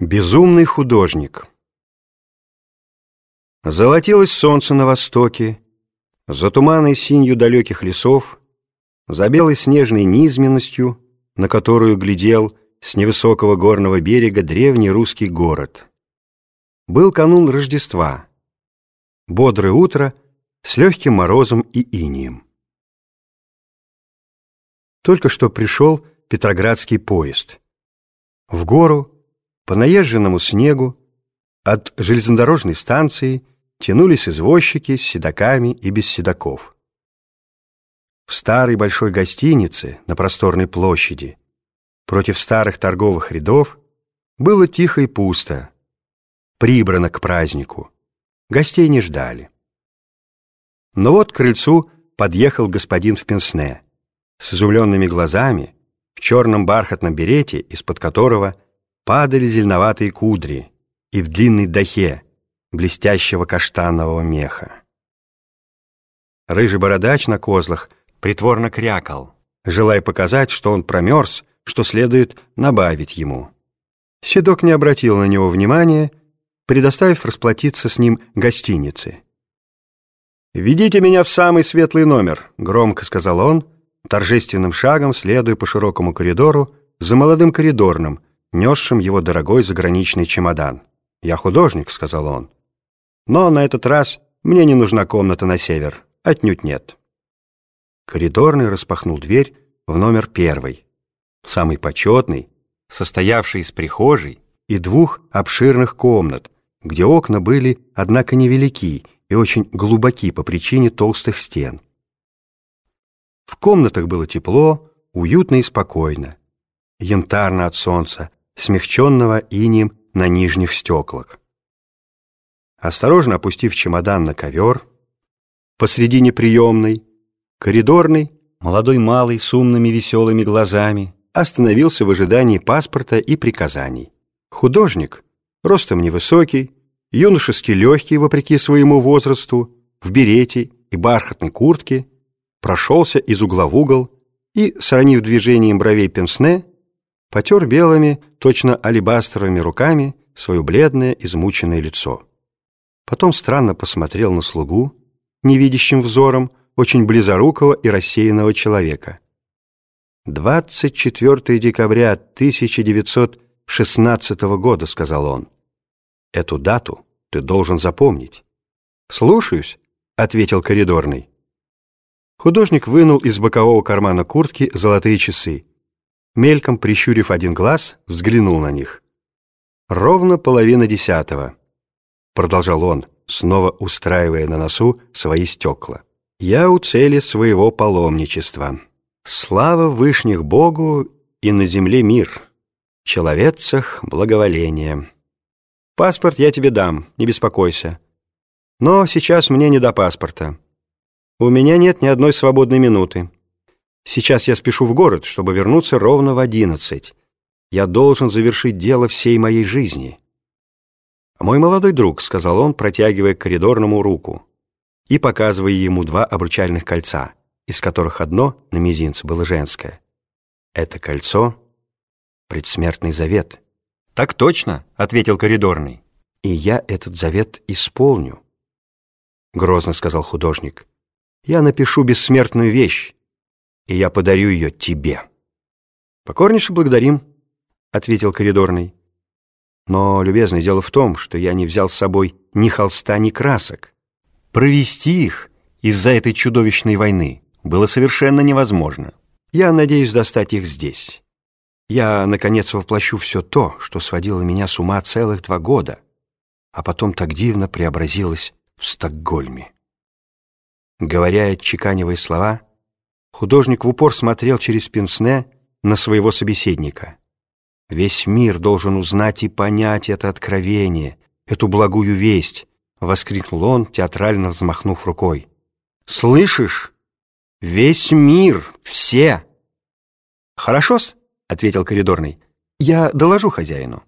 Безумный художник Золотилось солнце на востоке, За туманной синью далеких лесов, За белой снежной низменностью, На которую глядел С невысокого горного берега Древний русский город. Был канун Рождества, Бодрое утро С легким морозом и инием. Только что пришел Петроградский поезд. В гору по наезженному снегу от железнодорожной станции тянулись извозчики с седаками и без седаков. В старой большой гостинице на просторной площади против старых торговых рядов было тихо и пусто, прибрано к празднику. Гостей не ждали. Но вот к крыльцу подъехал господин в пенсне с изумленными глазами, в черном бархатном берете, из-под которого – падали зеленоватые кудри и в длинной дахе блестящего каштанового меха. Рыжий бородач на козлах притворно крякал, желая показать, что он промерз, что следует набавить ему. Седок не обратил на него внимания, предоставив расплатиться с ним гостинице. «Ведите меня в самый светлый номер», — громко сказал он, торжественным шагом следуя по широкому коридору за молодым коридорным, несшим его дорогой заграничный чемодан. «Я художник», — сказал он. «Но на этот раз мне не нужна комната на север. Отнюдь нет». Коридорный распахнул дверь в номер первый, самый почетный, состоявший из прихожей и двух обширных комнат, где окна были, однако, невелики и очень глубоки по причине толстых стен. В комнатах было тепло, уютно и спокойно, янтарно от солнца, смягченного инием на нижних стеклах. Осторожно опустив чемодан на ковер, посредине приемной, коридорный, молодой малый с умными веселыми глазами, остановился в ожидании паспорта и приказаний. Художник, ростом невысокий, юношески легкий вопреки своему возрасту, в берете и бархатной куртке, прошелся из угла в угол и, сранив движением бровей пенсне, потер белыми, точно алебастровыми руками свое бледное, измученное лицо. Потом странно посмотрел на слугу, невидящим взором, очень близорукого и рассеянного человека. 24 декабря 1916 года», — сказал он. «Эту дату ты должен запомнить». «Слушаюсь», — ответил коридорный. Художник вынул из бокового кармана куртки золотые часы мельком прищурив один глаз, взглянул на них. «Ровно половина десятого», — продолжал он, снова устраивая на носу свои стекла. «Я у цели своего паломничества. Слава Вышних Богу и на земле мир, человецах благоволение. Паспорт я тебе дам, не беспокойся. Но сейчас мне не до паспорта. У меня нет ни одной свободной минуты. Сейчас я спешу в город, чтобы вернуться ровно в одиннадцать. Я должен завершить дело всей моей жизни. «Мой молодой друг», — сказал он, протягивая к коридорному руку и показывая ему два обручальных кольца, из которых одно на мизинце было женское. «Это кольцо — предсмертный завет». «Так точно», — ответил коридорный. «И я этот завет исполню», — грозно сказал художник. «Я напишу бессмертную вещь, и я подарю ее тебе». «Покорнейше благодарим», — ответил коридорный. «Но, любезное дело в том, что я не взял с собой ни холста, ни красок. Провести их из-за этой чудовищной войны было совершенно невозможно. Я надеюсь достать их здесь. Я, наконец, воплощу все то, что сводило меня с ума целых два года, а потом так дивно преобразилось в Стокгольме». Говоря отчеканивая слова, Художник в упор смотрел через пенсне на своего собеседника. «Весь мир должен узнать и понять это откровение, эту благую весть», — воскликнул он, театрально взмахнув рукой. «Слышишь? Весь мир, все!» «Хорошо-с», — ответил коридорный. «Я доложу хозяину».